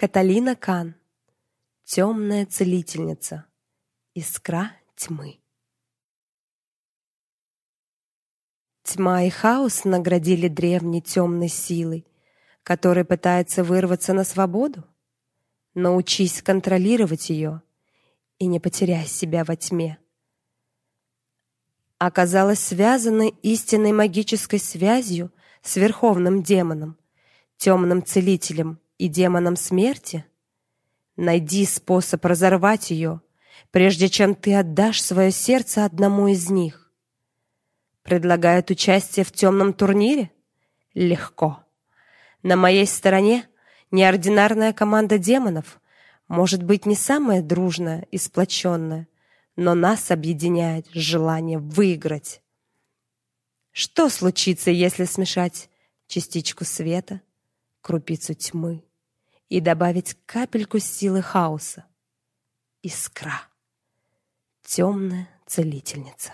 Каталина Кан. Темная целительница. Искра тьмы. Тьма и хаос наградили древней темной силой, которая пытается вырваться на свободу. Научись контролировать ее и не потеряй себя во тьме. Оказалась связана истинной магической связью с верховным демоном, темным целителем и демоном смерти. Найди способ разорвать ее, прежде чем ты отдашь свое сердце одному из них. Предлагают участие в темном турнире? Легко. На моей стороне неординарная команда демонов, может быть, не самая дружная и сплоченная, но нас объединяет желание выиграть. Что случится, если смешать частичку света, крупицу тьмы и добавить капельку силы хаоса? Искра. Темная целительница.